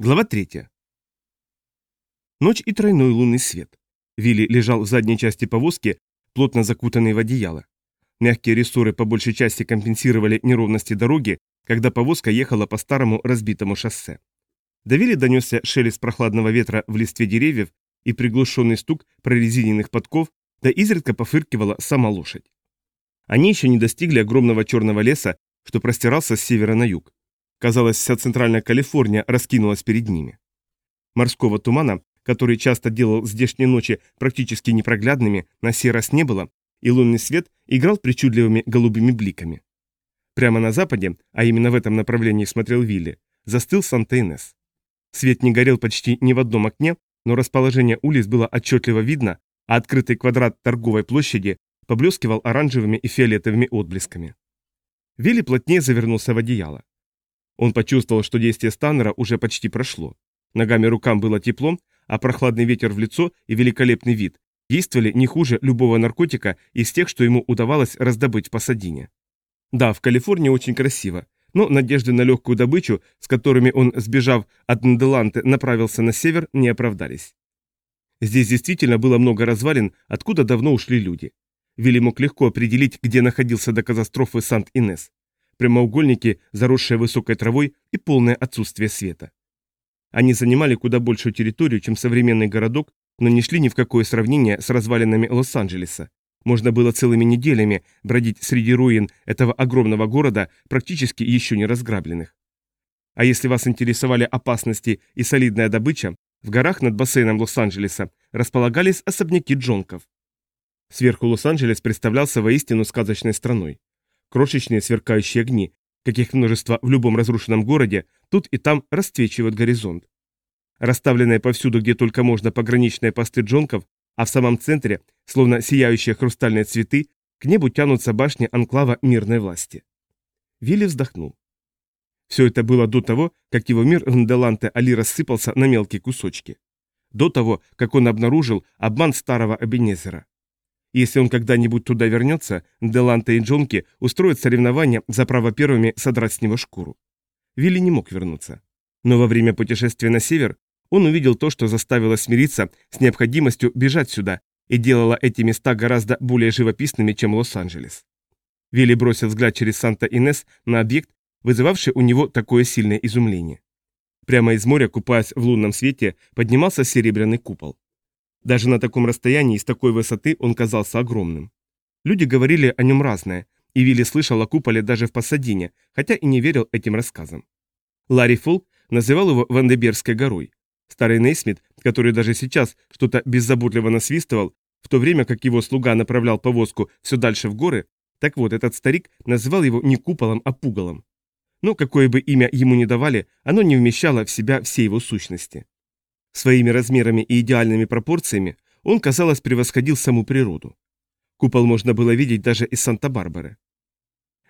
Глава 3. Ночь и тройной лунный свет. Вилли лежал в задней части повозки, плотно закутанный в одеяло. Мягкие рессоры по большей части компенсировали неровности дороги, когда повозка ехала по старому разбитому шоссе. До Вилли донесся шелест прохладного ветра в листве деревьев и приглушенный стук прорезиненных подков, да изредка пофыркивала сама лошадь. Они еще не достигли огромного черного леса, что простирался с севера на юг. Казалось, вся центральная Калифорния раскинулась перед ними. Морского тумана, который часто делал здешние ночи практически непроглядными, на сей раз не было, и лунный свет играл причудливыми голубыми бликами. Прямо на западе, а именно в этом направлении смотрел Вилли, застыл Санта-Инес. Свет не горел почти ни в одном окне, но расположение улиц было отчетливо видно, а открытый квадрат торговой площади поблескивал оранжевыми и фиолетовыми отблесками. Вилли плотнее завернулся в одеяло. Он почувствовал, что действие Станнера уже почти прошло. Ногами рукам было тепло, а прохладный ветер в лицо и великолепный вид действовали не хуже любого наркотика из тех, что ему удавалось раздобыть в Пасадине. Да, в Калифорнии очень красиво, но надежды на легкую добычу, с которыми он, сбежав от Нделанте, направился на север, не оправдались. Здесь действительно было много развалин, откуда давно ушли люди. Вилли мог легко определить, где находился до катастрофы Сант-Инес прямоугольники, заросшие высокой травой и полное отсутствие света. Они занимали куда большую территорию, чем современный городок, но не шли ни в какое сравнение с развалинами Лос-Анджелеса. Можно было целыми неделями бродить среди руин этого огромного города, практически еще не разграбленных. А если вас интересовали опасности и солидная добыча, в горах над бассейном Лос-Анджелеса располагались особняки джонков. Сверху Лос-Анджелес представлялся воистину сказочной страной. Крошечные сверкающие огни, каких множество в любом разрушенном городе, тут и там расцвечивают горизонт. Расставленные повсюду, где только можно, пограничные посты джонков, а в самом центре, словно сияющие хрустальные цветы, к небу тянутся башни анклава мирной власти. Вилли вздохнул. Все это было до того, как его мир Нделанте Али рассыпался на мелкие кусочки. До того, как он обнаружил обман старого Абенезера. Если он когда-нибудь туда вернется, Деланта и Джонки устроят соревнования за право первыми содрать с него шкуру. Вилли не мог вернуться. Но во время путешествия на север он увидел то, что заставило смириться с необходимостью бежать сюда и делало эти места гораздо более живописными, чем Лос-Анджелес. Вилли бросил взгляд через Санта-Инес на объект, вызывавший у него такое сильное изумление. Прямо из моря, купаясь в лунном свете, поднимался серебряный купол. Даже на таком расстоянии и с такой высоты он казался огромным. Люди говорили о нем разное, и Вилли слышал о куполе даже в Пассадине, хотя и не верил этим рассказам. Ларри Фолк называл его Вандеберской горой. Старый Нейсмит, который даже сейчас что-то беззаботливо насвистывал, в то время как его слуга направлял повозку все дальше в горы, так вот, этот старик называл его не куполом, а пугалом. Но какое бы имя ему ни давали, оно не вмещало в себя все его сущности. Своими размерами и идеальными пропорциями он, казалось, превосходил саму природу. Купол можно было видеть даже из Санта-Барбары.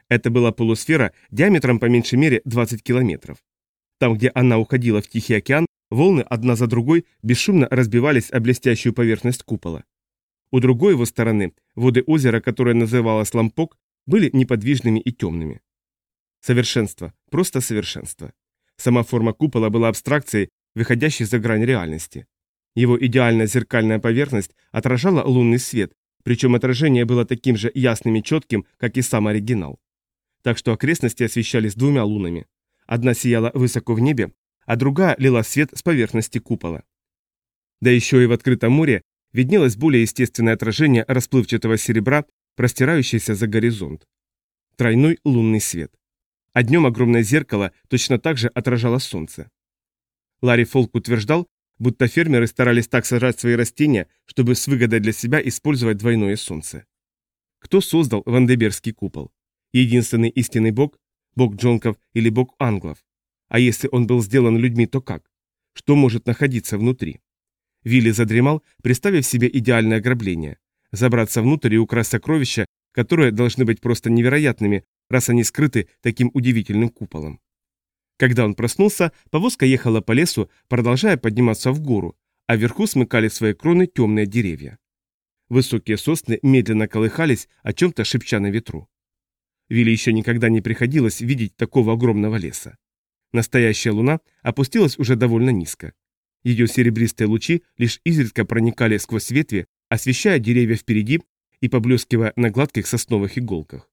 Это была полусфера диаметром по меньшей мере 20 километров. Там, где она уходила в Тихий океан, волны одна за другой бесшумно разбивались о блестящую поверхность купола. У другой его стороны воды озера, которое называлось Лампок, были неподвижными и темными. Совершенство, просто совершенство. Сама форма купола была абстракцией, выходящий за грань реальности. Его идеальная зеркальная поверхность отражала лунный свет, причем отражение было таким же ясным и четким, как и сам оригинал. Так что окрестности освещались двумя лунами. Одна сияла высоко в небе, а другая лила свет с поверхности купола. Да еще и в открытом море виднелось более естественное отражение расплывчатого серебра, простирающееся за горизонт. Тройной лунный свет. А днем огромное зеркало точно так же отражало солнце. Ларри Фолк утверждал, будто фермеры старались так сажать свои растения, чтобы с выгодой для себя использовать двойное солнце. Кто создал Вандеберский купол? Единственный истинный бог? Бог джонков или бог англов? А если он был сделан людьми, то как? Что может находиться внутри? Вилли задремал, представив себе идеальное ограбление. Забраться внутрь и украсть сокровища, которые должны быть просто невероятными, раз они скрыты таким удивительным куполом. Когда он проснулся, повозка ехала по лесу, продолжая подниматься в гору, а вверху смыкали свои кроны темные деревья. Высокие сосны медленно колыхались, о чем-то шепча на ветру. Вилли еще никогда не приходилось видеть такого огромного леса. Настоящая луна опустилась уже довольно низко. Ее серебристые лучи лишь изредка проникали сквозь ветви, освещая деревья впереди и поблескивая на гладких сосновых иголках.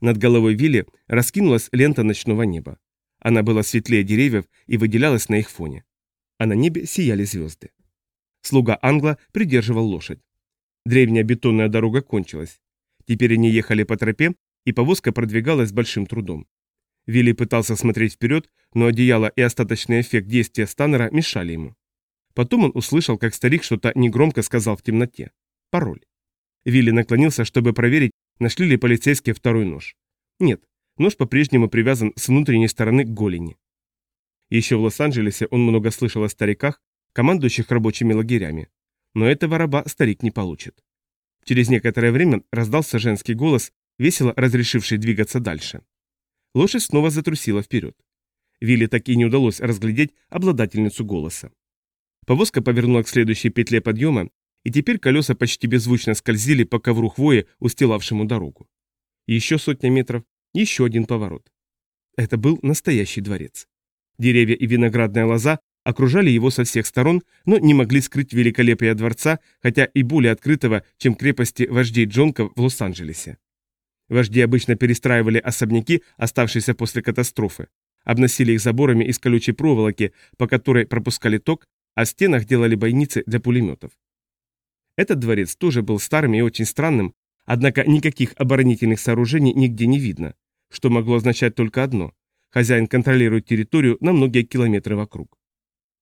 Над головой Вилли раскинулась лента ночного неба. Она была светлее деревьев и выделялась на их фоне. А на небе сияли звезды. Слуга Англа придерживал лошадь. Древняя бетонная дорога кончилась. Теперь они ехали по тропе, и повозка продвигалась с большим трудом. Вилли пытался смотреть вперед, но одеяло и остаточный эффект действия Станнера мешали ему. Потом он услышал, как старик что-то негромко сказал в темноте. Пароль. Вилли наклонился, чтобы проверить, нашли ли полицейские второй нож. Нет, нож по-прежнему привязан с внутренней стороны к голени. Еще в Лос-Анджелесе он много слышал о стариках, командующих рабочими лагерями. Но этого раба старик не получит. Через некоторое время раздался женский голос, весело разрешивший двигаться дальше. Лошадь снова затрусила вперед. Вилли так и не удалось разглядеть обладательницу голоса. Повозка повернула к следующей петле подъема, и теперь колеса почти беззвучно скользили по ковру хвои, устилавшему дорогу. Еще сотня метров, еще один поворот. Это был настоящий дворец. Деревья и виноградная лоза окружали его со всех сторон, но не могли скрыть великолепие дворца, хотя и более открытого, чем крепости вождей Джонков в Лос-Анджелесе. Вожди обычно перестраивали особняки, оставшиеся после катастрофы, обносили их заборами из колючей проволоки, по которой пропускали ток, а в стенах делали бойницы для пулеметов. Этот дворец тоже был старым и очень странным, однако никаких оборонительных сооружений нигде не видно, что могло означать только одно – хозяин контролирует территорию на многие километры вокруг.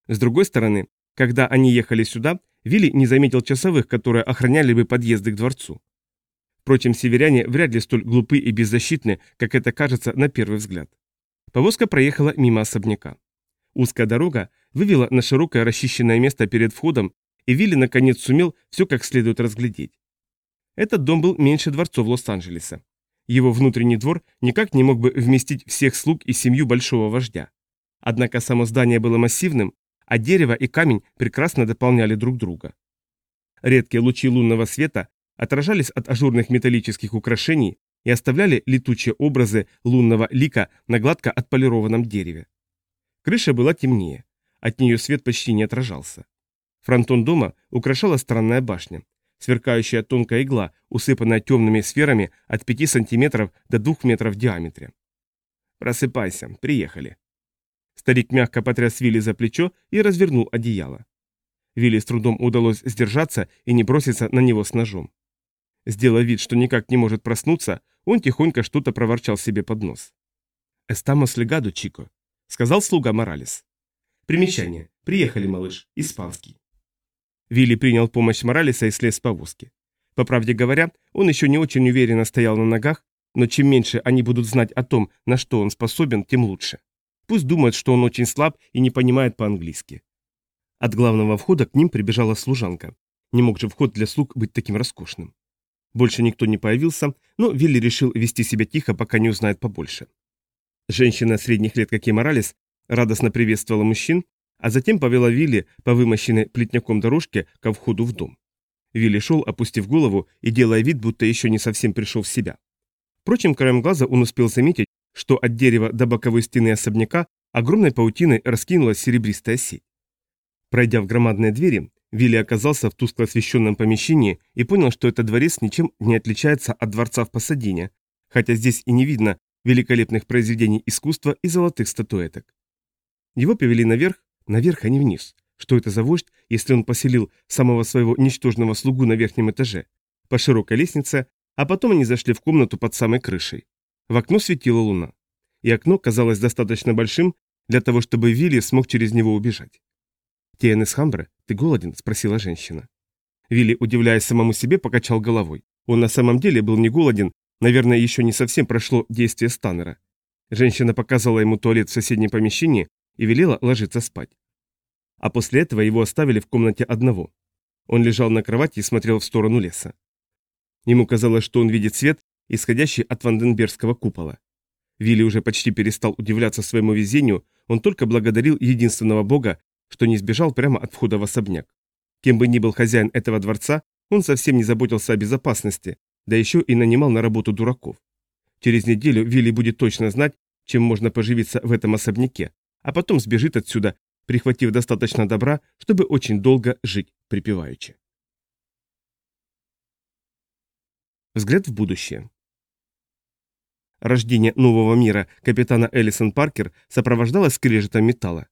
С другой стороны, когда они ехали сюда, Вилли не заметил часовых, которые охраняли бы подъезды к дворцу. Впрочем, северяне вряд ли столь глупы и беззащитны, как это кажется на первый взгляд. Повозка проехала мимо особняка. Узкая дорога вывела на широкое расчищенное место перед входом, и Вилли наконец сумел все как следует разглядеть. Этот дом был меньше дворцов Лос-Анджелеса. Его внутренний двор никак не мог бы вместить всех слуг и семью большого вождя. Однако само здание было массивным, а дерево и камень прекрасно дополняли друг друга. Редкие лучи лунного света отражались от ажурных металлических украшений и оставляли летучие образы лунного лика на гладко отполированном дереве. Крыша была темнее, от нее свет почти не отражался. Фронтон дома украшала странная башня, сверкающая тонкая игла, усыпанная темными сферами от 5 сантиметров до 2 метров в диаметре. «Просыпайся, приехали». Старик мягко потряс Вилли за плечо и развернул одеяло. Вилли с трудом удалось сдержаться и не броситься на него с ножом. Сделав вид, что никак не может проснуться, он тихонько что-то проворчал себе под нос. «Эстамос легадо, Чико», — сказал слуга Моралес. Примечание. Приехали, малыш. Испанский. Вилли принял помощь Моралеса и слез с повозки. По правде говоря, он еще не очень уверенно стоял на ногах, но чем меньше они будут знать о том, на что он способен, тем лучше. Пусть думают, что он очень слаб и не понимает по-английски. От главного входа к ним прибежала служанка. Не мог же вход для слуг быть таким роскошным. Больше никто не появился, но Вилли решил вести себя тихо, пока не узнает побольше. Женщина средних лет, как и Моралес, радостно приветствовала мужчин, а затем повела Вилли по вымощенной плетняком дорожке ко входу в дом. Вилли шел, опустив голову и делая вид, будто еще не совсем пришел в себя. Впрочем, краем глаза он успел заметить, что от дерева до боковой стены особняка огромной паутиной раскинулась серебристая сеть. Пройдя в громадные двери, Вилли оказался в тускло освещенном помещении и понял, что этот дворец ничем не отличается от дворца в Пасадине, хотя здесь и не видно великолепных произведений искусства и золотых статуэток. Его повели наверх, наверх, а не вниз. Что это за вождь, если он поселил самого своего ничтожного слугу на верхнем этаже? По широкой лестнице, а потом они зашли в комнату под самой крышей. В окно светила луна. И окно казалось достаточно большим для того, чтобы Вилли смог через него убежать. «Тиэнес Хамбре, ты голоден?» – спросила женщина. Вилли, удивляясь самому себе, покачал головой. Он на самом деле был не голоден, наверное, еще не совсем прошло действие Станнера. Женщина показала ему туалет в соседнем помещении и велела ложиться спать. А после этого его оставили в комнате одного. Он лежал на кровати и смотрел в сторону леса. Ему казалось, что он видит свет, исходящий от Ванденбергского купола. Вилли уже почти перестал удивляться своему везению, он только благодарил единственного бога, что не сбежал прямо от входа в особняк. Кем бы ни был хозяин этого дворца, он совсем не заботился о безопасности, да еще и нанимал на работу дураков. Через неделю Вилли будет точно знать, чем можно поживиться в этом особняке, а потом сбежит отсюда, прихватив достаточно добра, чтобы очень долго жить припеваючи. Взгляд в будущее. Рождение нового мира капитана Эллисон Паркер сопровождалось скрежетом металла.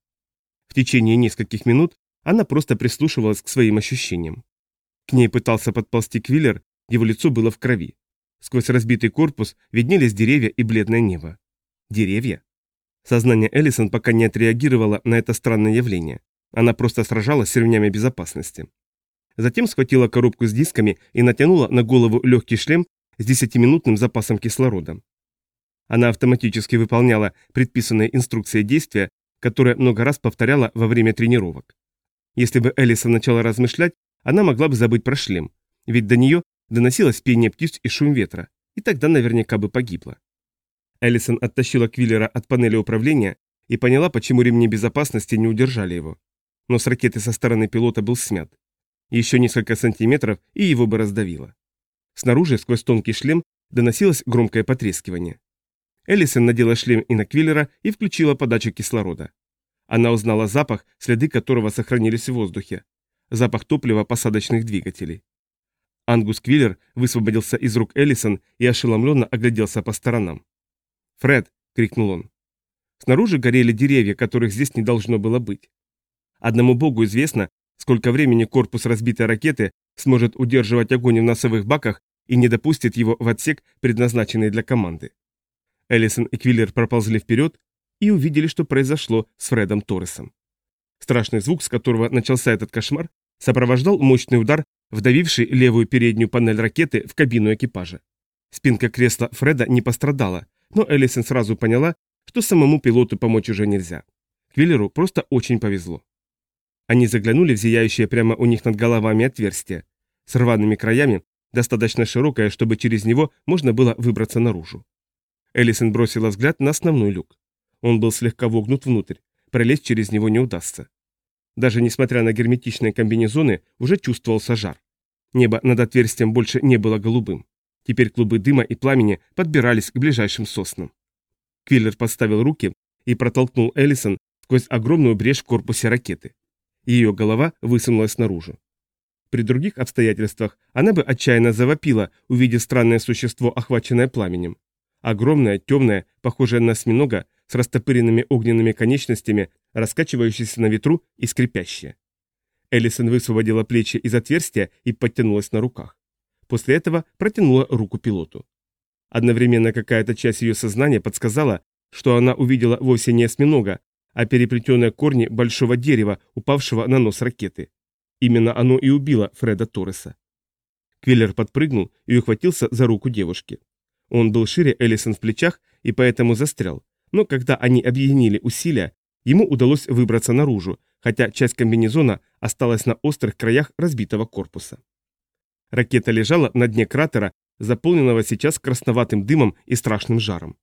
В течение нескольких минут она просто прислушивалась к своим ощущениям. К ней пытался подползти Квиллер, его лицо было в крови. Сквозь разбитый корпус виднелись деревья и бледное небо. Деревья? Сознание Эллисон пока не отреагировало на это странное явление. Она просто сражалась с ремнями безопасности. Затем схватила коробку с дисками и натянула на голову легкий шлем с десятиминутным запасом кислорода. Она автоматически выполняла предписанные инструкции действия, которые много раз повторяла во время тренировок. Если бы Элиса начала размышлять, она могла бы забыть про шлем, ведь до нее доносилось пение птиц и шум ветра, и тогда наверняка бы погибла. Эллисон оттащила Квиллера от панели управления и поняла, почему ремни безопасности не удержали его. Но с ракеты со стороны пилота был смят. Еще несколько сантиметров, и его бы раздавило. Снаружи, сквозь тонкий шлем, доносилось громкое потрескивание. Эллисон надела шлем и на Квиллера и включила подачу кислорода. Она узнала запах, следы которого сохранились в воздухе. Запах топлива посадочных двигателей. Ангус Квиллер высвободился из рук Эллисон и ошеломленно огляделся по сторонам. «Фред!» — крикнул он. Снаружи горели деревья, которых здесь не должно было быть. Одному богу известно, сколько времени корпус разбитой ракеты сможет удерживать огонь в носовых баках и не допустит его в отсек, предназначенный для команды. Эллисон и Квиллер проползли вперед и увидели, что произошло с Фредом Торресом. Страшный звук, с которого начался этот кошмар, сопровождал мощный удар, вдавивший левую переднюю панель ракеты в кабину экипажа. Спинка кресла Фреда не пострадала, но Эллисон сразу поняла, что самому пилоту помочь уже нельзя. Квиллеру просто очень повезло. Они заглянули в зияющее прямо у них над головами отверстие, с рваными краями, достаточно широкое, чтобы через него можно было выбраться наружу. Эллисон бросила взгляд на основной люк. Он был слегка вогнут внутрь, пролезть через него не удастся. Даже несмотря на герметичные комбинезоны, уже чувствовался жар. Небо над отверстием больше не было голубым. Теперь клубы дыма и пламени подбирались к ближайшим соснам. Квиллер подставил руки и протолкнул Эллисон сквозь огромную брешь в корпусе ракеты. Ее голова высунулась наружу. При других обстоятельствах она бы отчаянно завопила, увидев странное существо, охваченное пламенем. Огромное, темное, похожее на осьминога, с растопыренными огненными конечностями, раскачивающееся на ветру и скрипящее. Эллисон высвободила плечи из отверстия и подтянулась на руках. После этого протянула руку пилоту. Одновременно какая-то часть ее сознания подсказала, что она увидела вовсе не осьминога, а переплетенные корни большого дерева, упавшего на нос ракеты. Именно оно и убило Фреда Торреса. Квиллер подпрыгнул и ухватился за руку девушки. Он был шире Эллисон в плечах и поэтому застрял, но когда они объединили усилия, ему удалось выбраться наружу, хотя часть комбинезона осталась на острых краях разбитого корпуса. Ракета лежала на дне кратера, заполненного сейчас красноватым дымом и страшным жаром.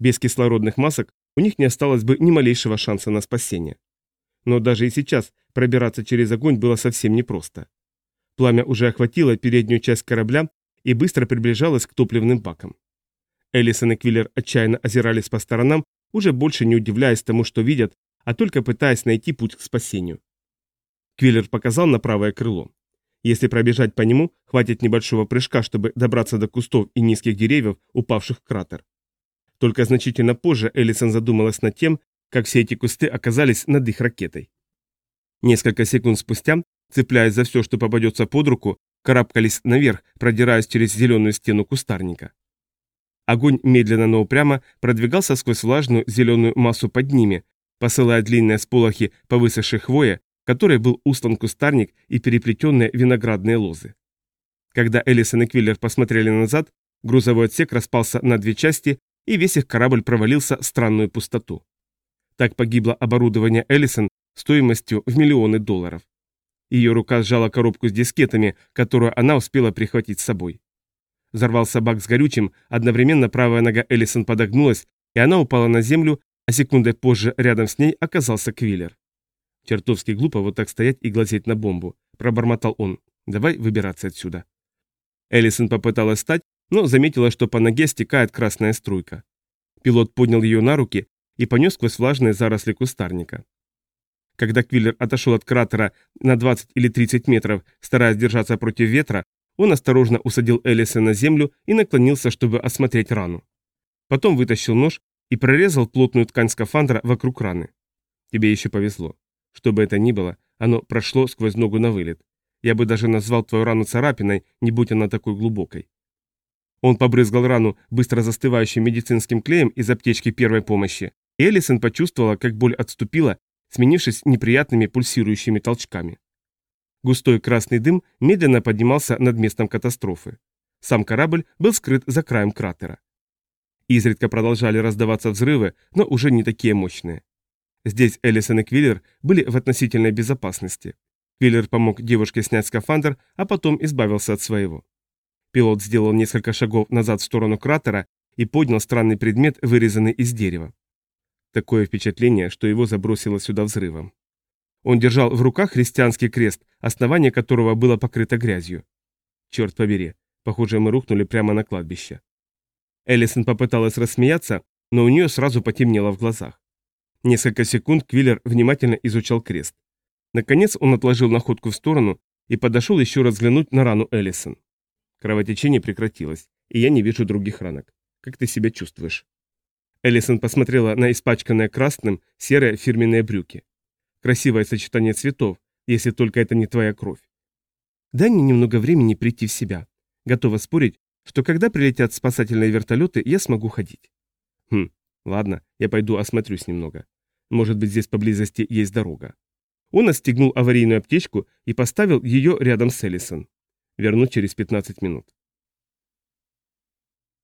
Без кислородных масок у них не осталось бы ни малейшего шанса на спасение. Но даже и сейчас пробираться через огонь было совсем непросто. Пламя уже охватило переднюю часть корабля и быстро приближалось к топливным бакам. Эллисон и Квиллер отчаянно озирались по сторонам, уже больше не удивляясь тому, что видят, а только пытаясь найти путь к спасению. Квиллер показал на правое крыло. Если пробежать по нему, хватит небольшого прыжка, чтобы добраться до кустов и низких деревьев, упавших в кратер. Только значительно позже Эллисон задумалась над тем, как все эти кусты оказались над их ракетой. Несколько секунд спустя, цепляясь за все, что попадется под руку, карабкались наверх, продираясь через зеленую стену кустарника. Огонь медленно, но упрямо продвигался сквозь влажную зеленую массу под ними, посылая длинные сполохи по высохшей хвое, которой был устлан кустарник и переплетенные виноградные лозы. Когда Эллисон и Квиллер посмотрели назад, грузовой отсек распался на две части, и весь их корабль провалился в странную пустоту. Так погибло оборудование Эллисон стоимостью в миллионы долларов. Ее рука сжала коробку с дискетами, которую она успела прихватить с собой. Взорвался бак с горючим, одновременно правая нога Эллисон подогнулась, и она упала на землю, а секундой позже рядом с ней оказался Квиллер. Чертовски глупо вот так стоять и глазеть на бомбу, пробормотал он. Давай выбираться отсюда. Эллисон попыталась встать, но заметила, что по ноге стекает красная струйка. Пилот поднял ее на руки и понес сквозь влажные заросли кустарника. Когда Квиллер отошел от кратера на 20 или 30 метров, стараясь держаться против ветра, он осторожно усадил Элиса на землю и наклонился, чтобы осмотреть рану. Потом вытащил нож и прорезал плотную ткань скафандра вокруг раны. Тебе еще повезло. Что бы это ни было, оно прошло сквозь ногу на вылет. Я бы даже назвал твою рану царапиной, не будь она такой глубокой. Он побрызгал рану быстро застывающим медицинским клеем из аптечки первой помощи, и Элисон почувствовала, как боль отступила, сменившись неприятными пульсирующими толчками. Густой красный дым медленно поднимался над местом катастрофы. Сам корабль был скрыт за краем кратера. Изредка продолжали раздаваться взрывы, но уже не такие мощные. Здесь Эллисон и Квиллер были в относительной безопасности. Квиллер помог девушке снять скафандр, а потом избавился от своего. Пилот сделал несколько шагов назад в сторону кратера и поднял странный предмет, вырезанный из дерева. Такое впечатление, что его забросило сюда взрывом. Он держал в руках христианский крест, основание которого было покрыто грязью. Черт побери, похоже, мы рухнули прямо на кладбище. Эллисон попыталась рассмеяться, но у нее сразу потемнело в глазах. Несколько секунд Квиллер внимательно изучал крест. Наконец он отложил находку в сторону и подошел еще раз взглянуть на рану Эллисон. Кровотечение прекратилось, и я не вижу других ранок. Как ты себя чувствуешь? Эллисон посмотрела на испачканное красным серые фирменные брюки. Красивое сочетание цветов, если только это не твоя кровь. Дай мне немного времени прийти в себя. Готова спорить, что когда прилетят спасательные вертолеты, я смогу ходить. Хм, ладно, я пойду осмотрюсь немного. Может быть, здесь поблизости есть дорога. Он отстегнул аварийную аптечку и поставил ее рядом с Эллисон. Вернуть через 15 минут.